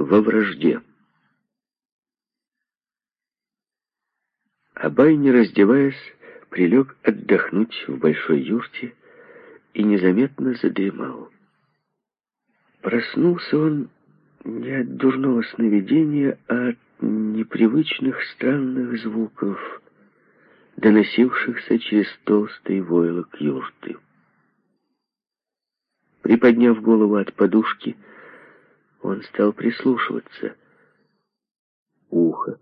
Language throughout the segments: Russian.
во вражде. Абай, не раздеваясь, прилег отдохнуть в большой юрте и незаметно задремал. Проснулся он не от дурного сновидения, а от непривычных странных звуков, доносившихся через толстый войлок юрты. Приподняв голову от подушки, он стал прислушиваться. Ухо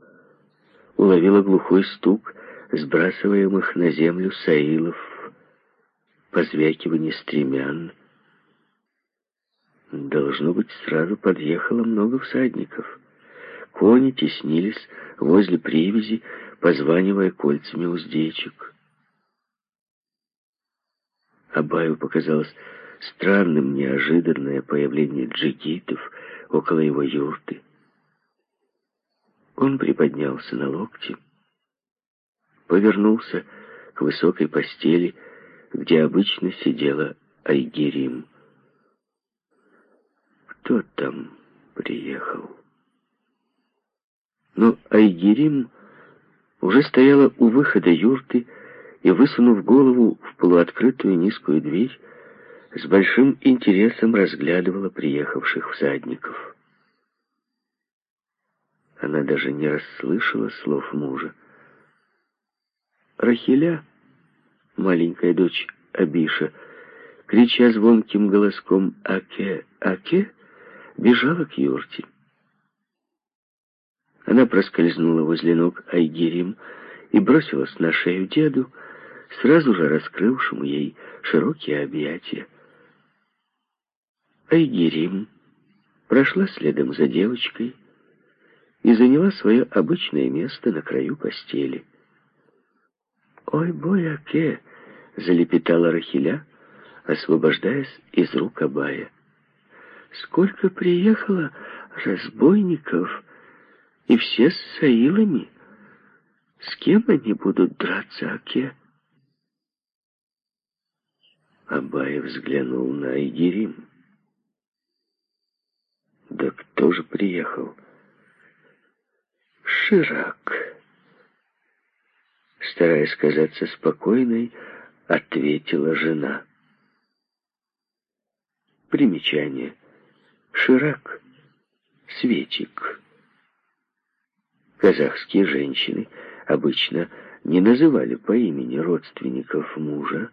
уловило глухой стук сбрасываемых на землю саилов, позвякивание стремян. Должно быть, сразу подъехало много всадников. Кони теснились возле привязи, позванивая кольцами уздечек. Абаю показалось странным неожиданное появление джигитов около его юрты. Он приподнялся на локти, повернулся к высокой постели, где обычно сидела Айгерим. Кто там приехал? Но Айгерим уже стояла у выхода юрты и, высунув голову в полуоткрытую низкую дверь, с большим интересом разглядывала приехавших всадников. Она даже не расслышала слов мужа. Рахиля, маленькая дочь Абиша, крича звонким голоском «Аке! Аке!», бежала к юрте. Она проскользнула возле ног Айгерим и бросилась на шею деду, сразу же раскрывшему ей широкие объятия. Айгерим прошла следом за девочкой и заняла свое обычное место на краю постели. «Ой, бояке!» — залепетала Рахиля, освобождаясь из рук Абая. «Сколько приехало разбойников, и все с саилами! С кем они будут драться, Аке?» Абай взглянул на Айгерим. Да кто же приехал? Ширак. Стараясь казаться спокойной, ответила жена. Примечание. Ширак. Светик. Казахские женщины обычно не называли по имени родственников мужа,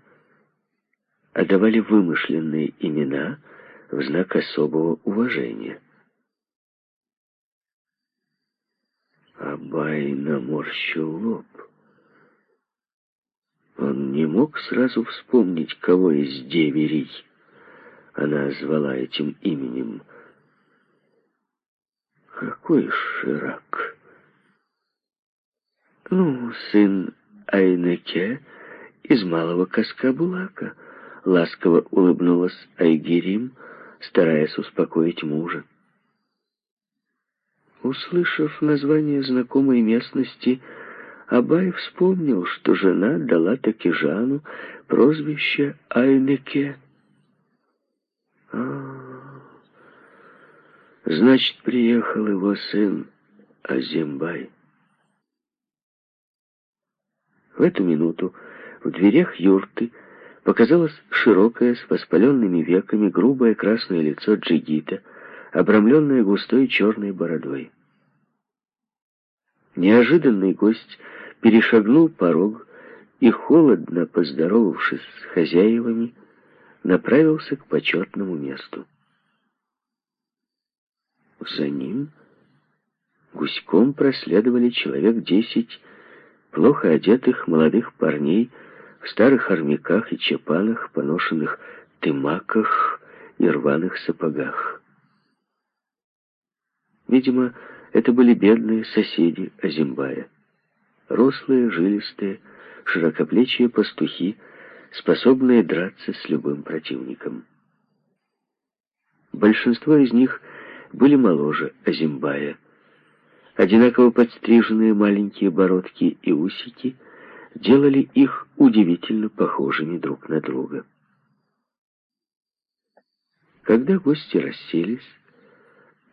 а давали вымышленные имена в знак особого уважения. Абай наморщил лоб. Он не мог сразу вспомнить, кого из деверей она звала этим именем. Какой Ширак? Ну, сын Айнеке из малого Каскабулака. Ласково улыбнулась Айгерим, стараясь успокоить мужа. Услышав название знакомой местности, Абай вспомнил, что жена дала Такижану прозвище Айнеке. А, значит, приехал его сын Азимбай. В эту минуту в дверях юрты показалось широкое, с воспаленными веками, грубое красное лицо джигита, обрамленное густой черной бородой. Неожиданный гость перешагнул порог и, холодно поздоровавшись с хозяевами, направился к почетному месту. За ним гуськом проследовали человек десять плохо одетых молодых парней в старых армяках и чапанах, поношенных тымаках и рваных сапогах. Видимо, это были бедные соседи Азимбая. Рослые, жилистые, широкоплечие пастухи, способные драться с любым противником. Большинство из них были моложе Азимбая. Одинаково подстриженные маленькие бородки и усики делали их удивительно похожими друг на друга. Когда гости расселись,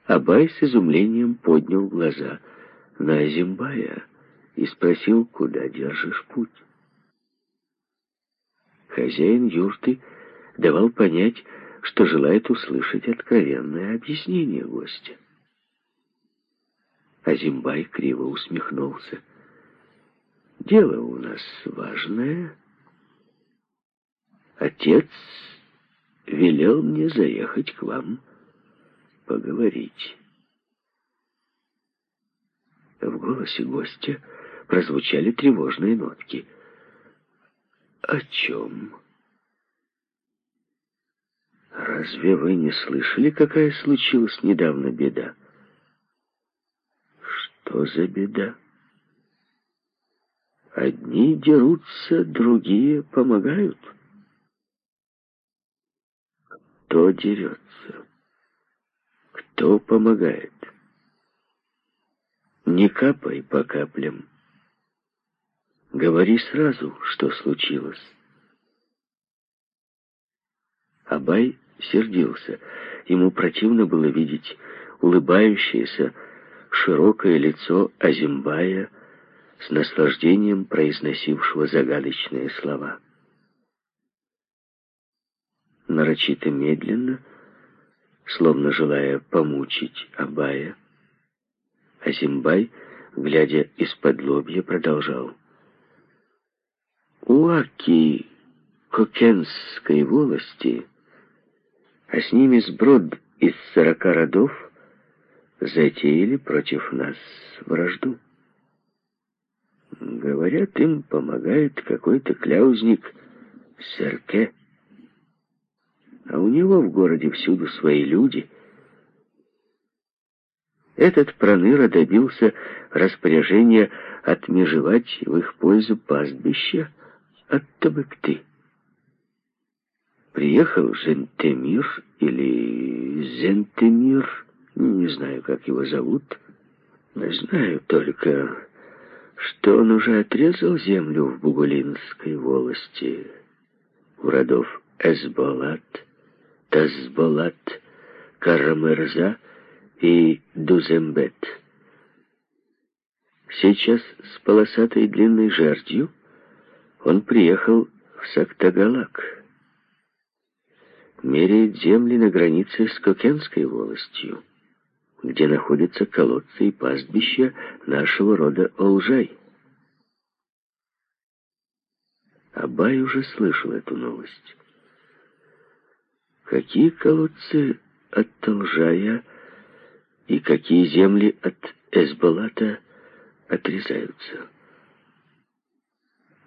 Абай с изумлением поднял глаза на Азимбая и спросил, куда держишь путь. Хозяин юрты давал понять, что желает услышать откровенное объяснение гостя. Азимбай криво усмехнулся. «Дело у нас важное. Отец велел мне заехать к вам поговорить». В голосе гостя прозвучали тревожные нотки. «О чем?» «Разве вы не слышали, какая случилась недавно беда?» «Что за беда?» «Одни дерутся, другие помогают». «Кто дерется? Кто помогает?» Не капай по каплям. Говори сразу, что случилось. Абай сердился. Ему противно было видеть улыбающееся, широкое лицо Азимбая с наслаждением произносившего загадочные слова. Нарочито медленно, словно желая помучить Абая, Азимбай, глядя из-под лобья, продолжал. У Аки Кокенской волости, а с ними сброд из сорока родов, затеяли против нас вражду. Говорят, им помогает какой-то кляузник Серке. А у него в городе всюду свои люди — этот проныра добился распоряжения отмежевать в их пользу пастбища от Табыкты. Приехал Жентемир или Зентемир, не знаю, как его зовут, знаю только, что он уже отрезал землю в Бугулинской волости. У родов Эсболат, Карамырза и Дузембет. Сейчас с полосатой длинной жердью он приехал в Сактагалак, меряет земли на границе с Кокенской волостью, где находятся колодцы и пастбища нашего рода Олжай. Абай уже слышал эту новость. Какие колодцы от Олжая и какие земли от Эсбалата отрезаются.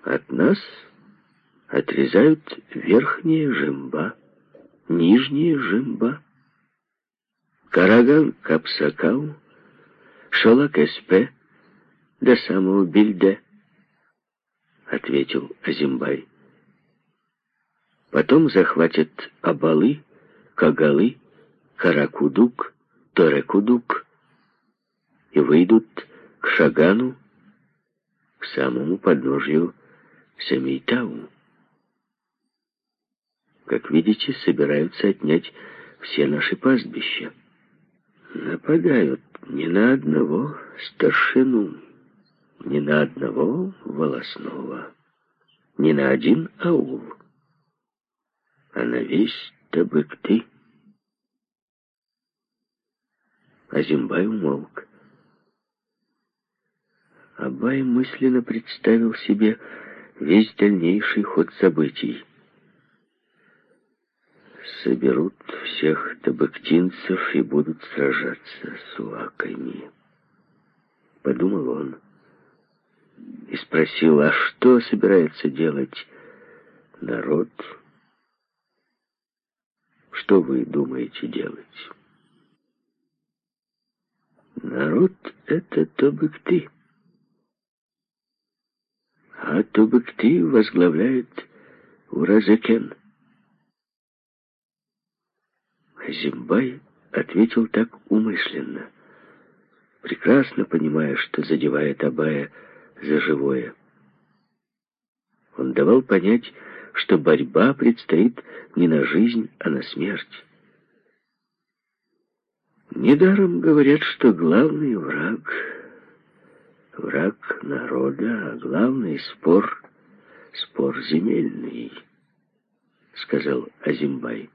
От нас отрезают верхние жимба, нижние жимба, Караган Капсакау, Шолак-Эспе до самого Бильде, ответил Азимбай. Потом захватят Абалы, Кагалы, Каракудук, Торекудук и выйдут к Шагану, к самому подножью Семейтау. Как видите, собираются отнять все наши пастбища. Нападают не на одного старшину, не на одного волосного, не на один аул, а на весь Табыкты. Азимбай умолк. Абай мысленно представил себе весь дальнейший ход событий. Соберут всех табактинцев и будут сражаться с уаками. Подумал он и спросил, а что собирается делать народ? Что вы думаете делать? Народ — это Тобыкты. А Тобыкты возглавляет Уразекен. Зимбай ответил так умышленно, прекрасно понимая, что задевает Абая за живое. Он давал понять, что борьба предстоит не на жизнь, а на смерть. Недаром говорят, что главный враг — враг народа, а главный спор — спор земельный, — сказал Азимбай.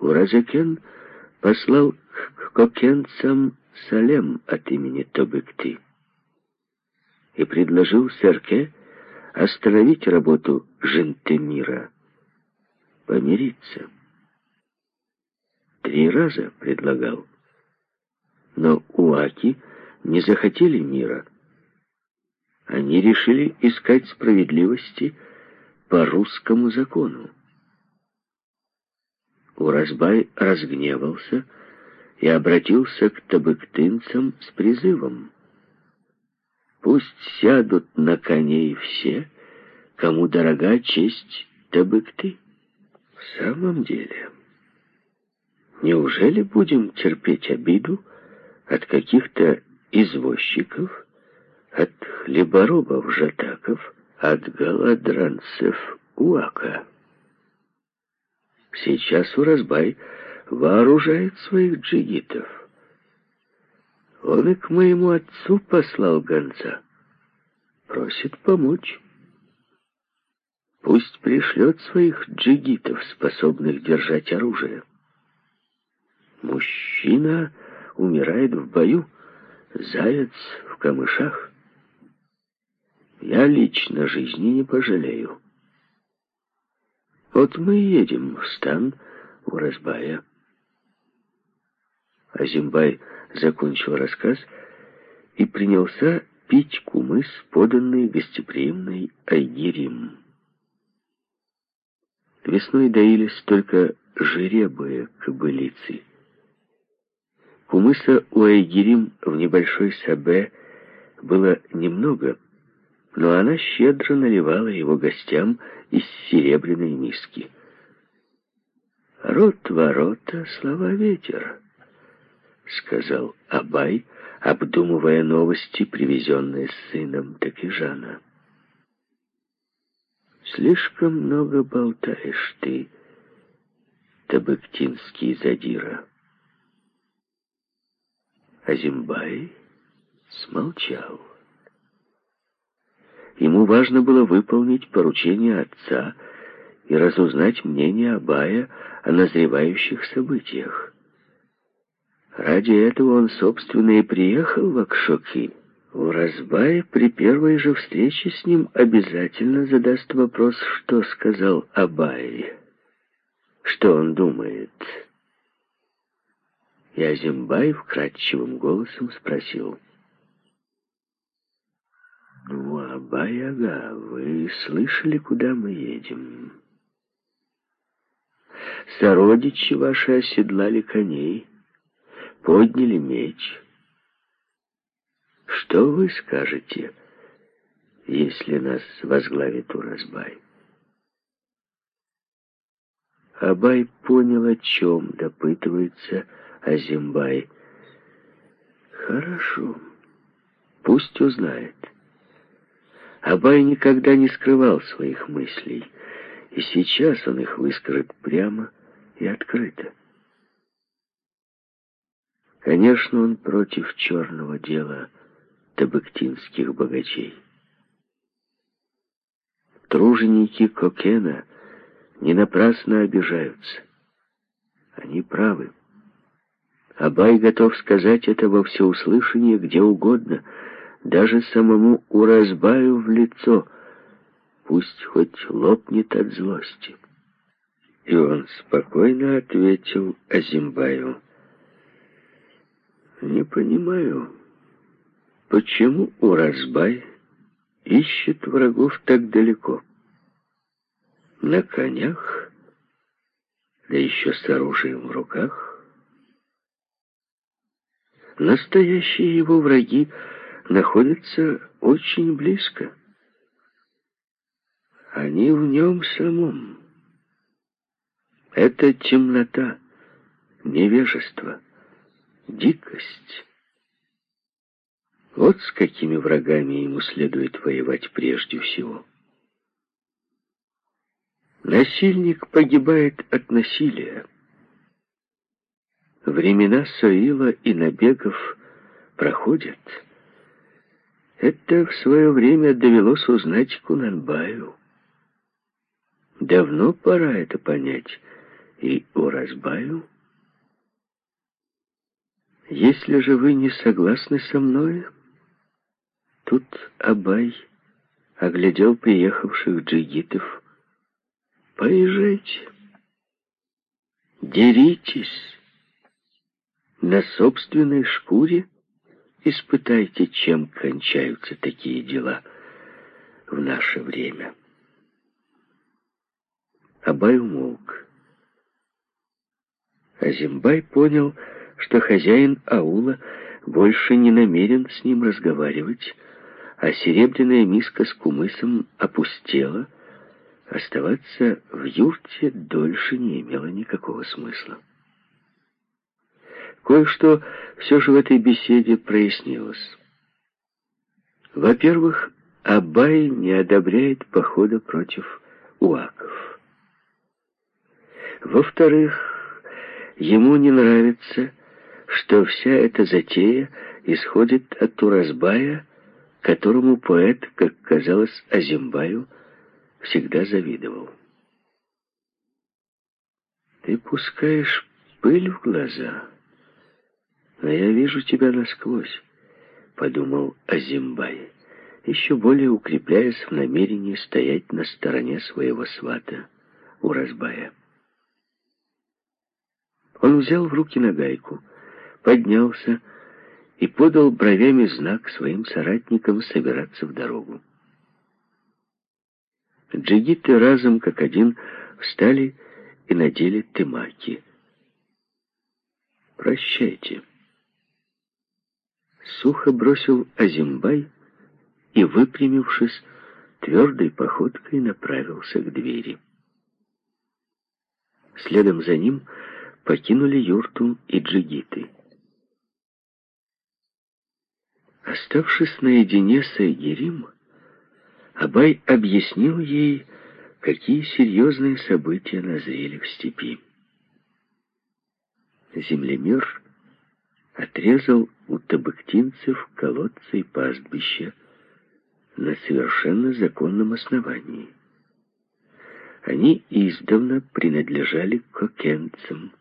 Уразакен послал к кокенцам Салем от имени Тобыкты и предложил Серке остановить работу Жентемира, помириться. Три раза предлагал, но уаки не захотели мира. Они решили искать справедливости по русскому закону. Уразбай разгневался и обратился к табыктынцам с призывом. Пусть сядут на коней все, кому дорога честь табыкты. В самом деле, неужели будем терпеть обиду от каких-то извозчиков, от хлеборобов-жатаков, от голодранцев Уака? Сейчас Уразбай вооружает своих джигитов. Он и к моему отцу послал гонца. Просит помочь. Пусть пришлет своих джигитов, способных держать оружие. Мужчина умирает в бою, заяц в камышах. Я лично жизни не пожалею. Вот мы едем в стан у Разбая. Азимбай закончил рассказ и принялся пить кумыс, поданный гостеприимной Айгирим. Весной доились только жеребые кобылицы. Кумыса у Айгирим в небольшой сабе было немного, но она щедро наливала его гостям из серебряной миски. «Рот ворота, слова ветер», — сказал Абай, обдумывая новости, привезенные сыном Такижана. «Слишком много болтаешь ты, табыктинский задира». Азимбай смолчал. Ему важно было выполнить поручение отца и разузнать мнение Абая о назревающих событиях. Ради этого он, собственно, и приехал в Акшоки. У Разбая при первой же встрече с ним обязательно задаст вопрос, что сказал Абай, что он думает. И Азимбай вкрадчивым голосом спросил — «Ну, Абай-ага, вы слышали, куда мы едем?» «Сородичи ваши оседлали коней, подняли меч. Что вы скажете, если нас возглавит Уразбай?» Абай понял, о чем допытывается Азимбай. «Хорошо, пусть узнает». Абай никогда не скрывал своих мыслей, и сейчас он их выскажет прямо и открыто. Конечно, он против черного дела табыктинских богачей. Труженики Кокена не напрасно обижаются. Они правы. Абай готов сказать это во всеуслышание где угодно — даже самому Уразбаю в лицо, пусть хоть лопнет от злости. И он спокойно ответил Азимбаю. «Не понимаю, почему Уразбай ищет врагов так далеко? На конях, да еще с оружием в руках? Настоящие его враги — находятся очень близко. Они в нем самом. Это темнота, невежество, дикость. Вот с какими врагами ему следует воевать прежде всего. Насильник погибает от насилия. времена Соила и набегов проходят. Это в свое время довелось узнать Кунанбаю. Давно пора это понять и Уразбаю. Если же вы не согласны со мной, тут Абай оглядел приехавших джигитов. Поезжайте, деритесь на собственной шкуре, испытайте, чем кончаются такие дела в наше время. Абай умолк. Азимбай понял, что хозяин аула больше не намерен с ним разговаривать, а серебряная миска с кумысом опустела, оставаться в юрте дольше не имело никакого смысла. Кое-что все же в этой беседе прояснилось. Во-первых, Абай не одобряет похода против уаков. Во-вторых, ему не нравится, что вся эта затея исходит от Уразбая, которому поэт, как казалось Азимбаю, всегда завидовал. «Ты пускаешь пыль в глаза, но я вижу тебя насквозь», — подумал Азимбай, еще более укрепляясь в намерении стоять на стороне своего свата Уразбая. Он взял в руки нагайку, поднялся и подал бровями знак своим соратникам собираться в дорогу. Джигиты разом, как один, встали и надели тымаки. «Прощайте». Сухо бросил Азимбай и, выпрямившись, твердой походкой направился к двери. Следом за ним покинули юрту и джигиты. Оставшись наедине с Айгерим, Абай объяснил ей, какие серьезные события назрели в степи. Землемер отрезал у табыктинцев колодцы и пастбища на совершенно законном основании. Они издавна принадлежали кокенцам.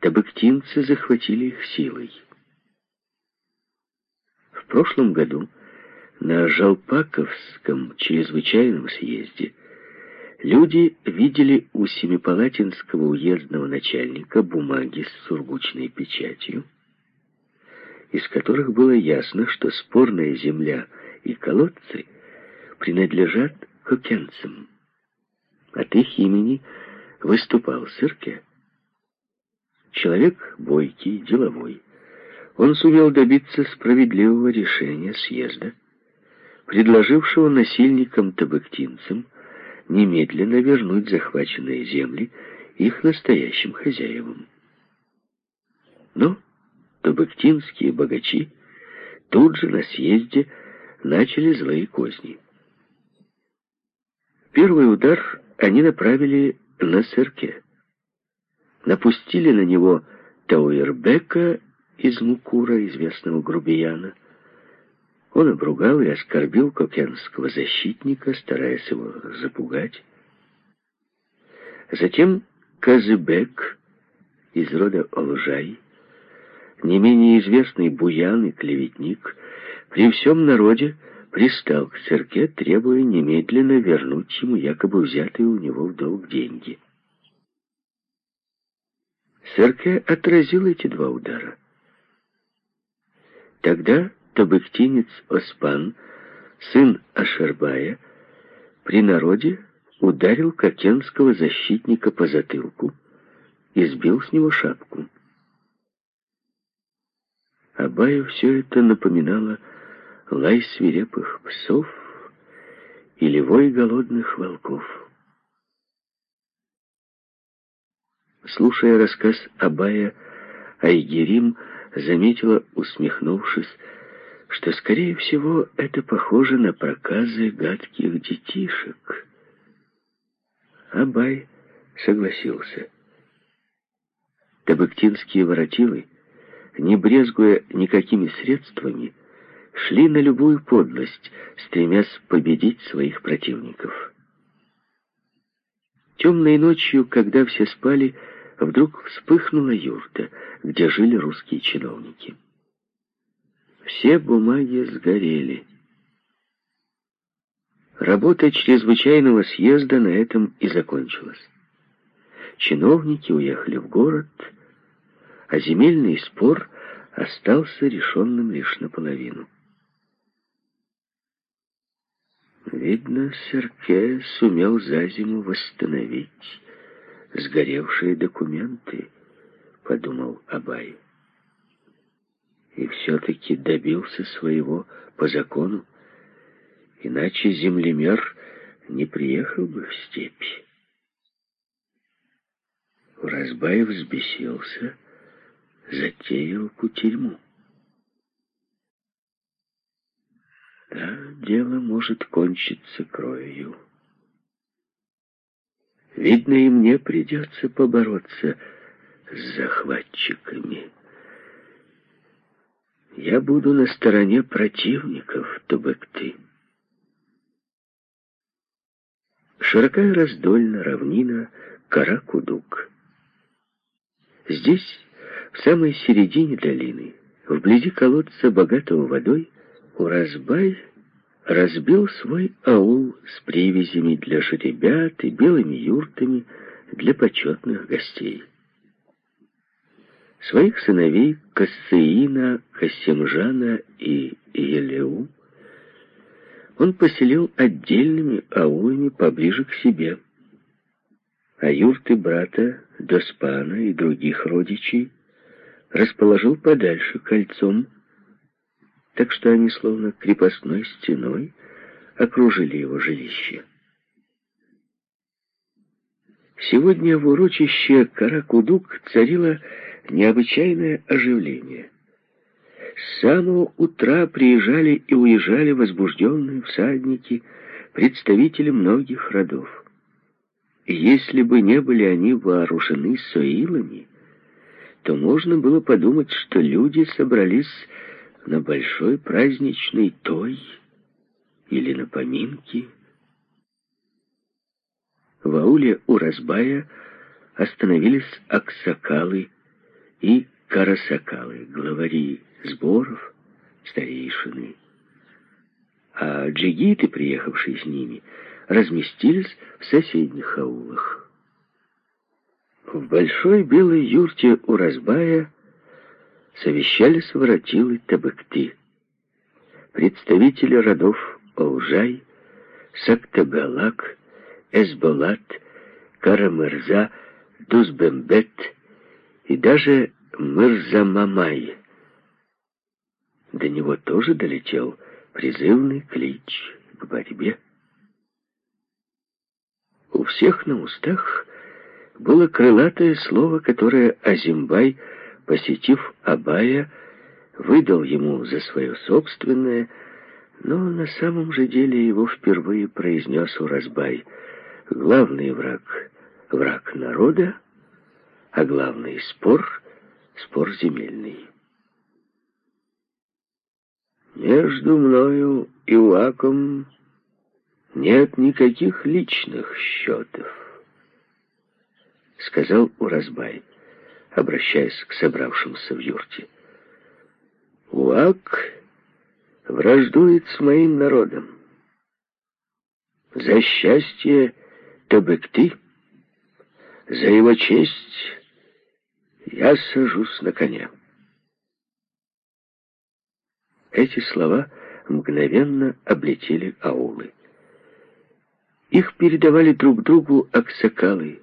Табыктинцы захватили их силой. Прошлом году на Жалпаковском чрезвычайном съезде люди видели у Семипалатинского уездного начальника бумаги с сургучной печатью, из которых было ясно, что спорная земля и колодцы принадлежат кокенцам. От их имени выступал Сырке. Человек бойкий, деловой. Он сумел добиться справедливого решения съезда, предложившего насильникам-табыктинцам немедленно вернуть захваченные земли их настоящим хозяевам. Но табыктинские богачи тут же на съезде начали злые козни. Первый удар они направили на Сырке напустили на него Тауэрбека из Мукура, известного грубияна. Он обругал и оскорбил кокенского защитника, стараясь его запугать. Затем Казыбек из рода Олжай, не менее известный буян и клеветник, при всем народе пристал к церкви, требуя немедленно вернуть ему якобы взятые у него в долг деньги. Серке отразил эти два удара. Тогда табыктинец Оспан, сын Ашербая, при народе ударил кокенского защитника по затылку и сбил с него шапку. Абаю все это напоминало лай свирепых псов или вой голодных волков. Слушая рассказ Абая, Айгерим заметила, усмехнувшись, что, скорее всего, это похоже на проказы гадких детишек. Абай согласился. Табыктинские воротилы, не брезгуя никакими средствами, шли на любую подлость, стремясь победить своих противников. Темной ночью, когда все спали, вдруг вспыхнула юрта, где жили русские чиновники. Все бумаги сгорели. Работа чрезвычайного съезда на этом и закончилась. Чиновники уехали в город, а земельный спор остался решенным лишь наполовину. Видно, Серке сумел за зиму восстановить сгоревшие документы, подумал Абай. И все-таки добился своего по закону, иначе землемер не приехал бы в степь. Уразбаев взбесился, затеял кутерьму. Да, дело может кончиться кровью. Видно, и мне придется побороться с захватчиками. Я буду на стороне противников Тубекты. Широка и раздольна равнина Каракудук. Здесь, в самой середине долины, вблизи колодца, богатого водой, Уразбай разбил свой аул с привязями для жеребят и белыми юртами для почетных гостей. Своих сыновей Кассеина, Кассимжана и Елеу он поселил отдельными аулами поближе к себе, а юрты брата Доспана и других родичей расположил подальше кольцом, так что они словно крепостной стеной окружили его жилище. Сегодня в урочище Каракудук царило необычайное оживление. С самого утра приезжали и уезжали возбужденные всадники, представители многих родов. Если бы не были они вооружены соилами, то можно было подумать, что люди собрались на большой праздничный той или на поминки. В ауле у Разбая остановились аксакалы и карасакалы, главари сборов, старейшины. А джигиты, приехавшие с ними, разместились в соседних аулах. В большой белой юрте у Разбая совещались воротилы Табыкты. Представители родов Олжай, Сактагалак, Эсболат, Карамырза, Дузбембет и даже Мырзамамай. До него тоже долетел призывный клич к борьбе. У всех на устах было крылатое слово, которое Азимбай посетив Абая, выдал ему за свое собственное, но на самом же деле его впервые произнес Уразбай. Главный враг — враг народа, а главный спор — спор земельный. Между мною и Уаком нет никаких личных счетов, сказал Уразбай обращаясь к собравшимся в юрте. Уак враждует с моим народом. За счастье Табыкты, за его честь я сажусь на коня. Эти слова мгновенно облетели аулы. Их передавали друг другу аксакалы,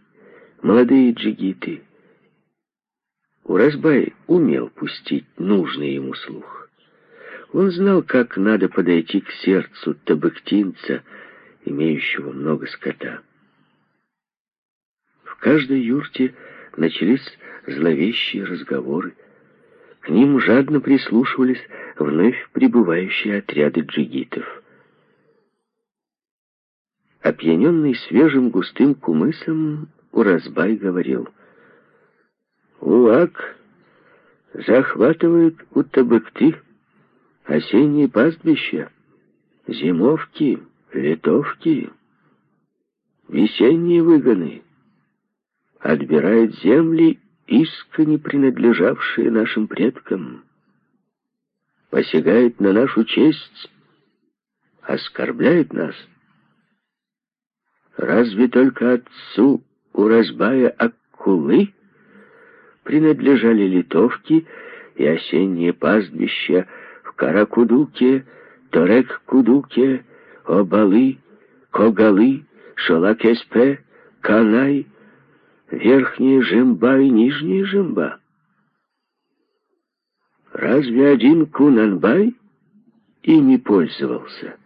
молодые джигиты, Уразбай умел пустить нужный ему слух. Он знал, как надо подойти к сердцу табыктинца, имеющего много скота. В каждой юрте начались зловещие разговоры. К ним жадно прислушивались вновь прибывающие отряды джигитов. Опьяненный свежим густым кумысом, Уразбай говорил — Уак захватывают у Табыкты осенние пастбища, зимовки, литовки, весенние выгоны, отбирает земли, искренне принадлежавшие нашим предкам, посягает на нашу честь, оскорбляет нас. Разве только отцу Уразбая Аккулы принадлежали литовки и осенние пастбища в Каракудуке, Торек-Кудуке, Обалы, Когалы, Шалакеспе, Канай, Верхняя Жемба и Нижняя Жемба. Разве один Кунанбай ими пользовался?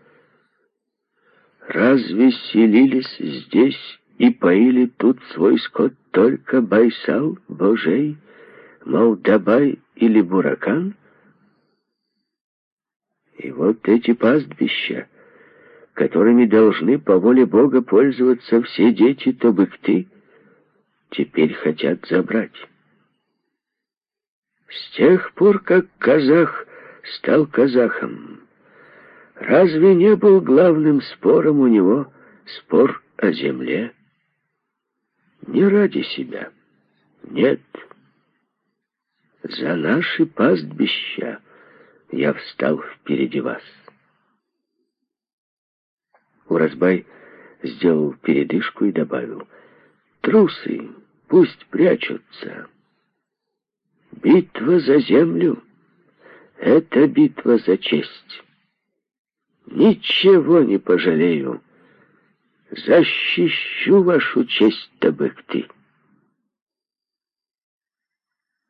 Разве селились здесь и поили тут свой скот только Байсал, Божей, Молдабай или Буракан? И вот эти пастбища, которыми должны по воле Бога пользоваться все дети Тобыкты, теперь хотят забрать. С тех пор, как казах стал казахом, разве не был главным спором у него спор о земле? Не ради себя, нет. За наши пастбища я встал впереди вас. Уразбай сделал передышку и добавил, «Трусы пусть прячутся. Битва за землю — это битва за честь. Ничего не пожалею. Защищу вашу честь, Табыкты».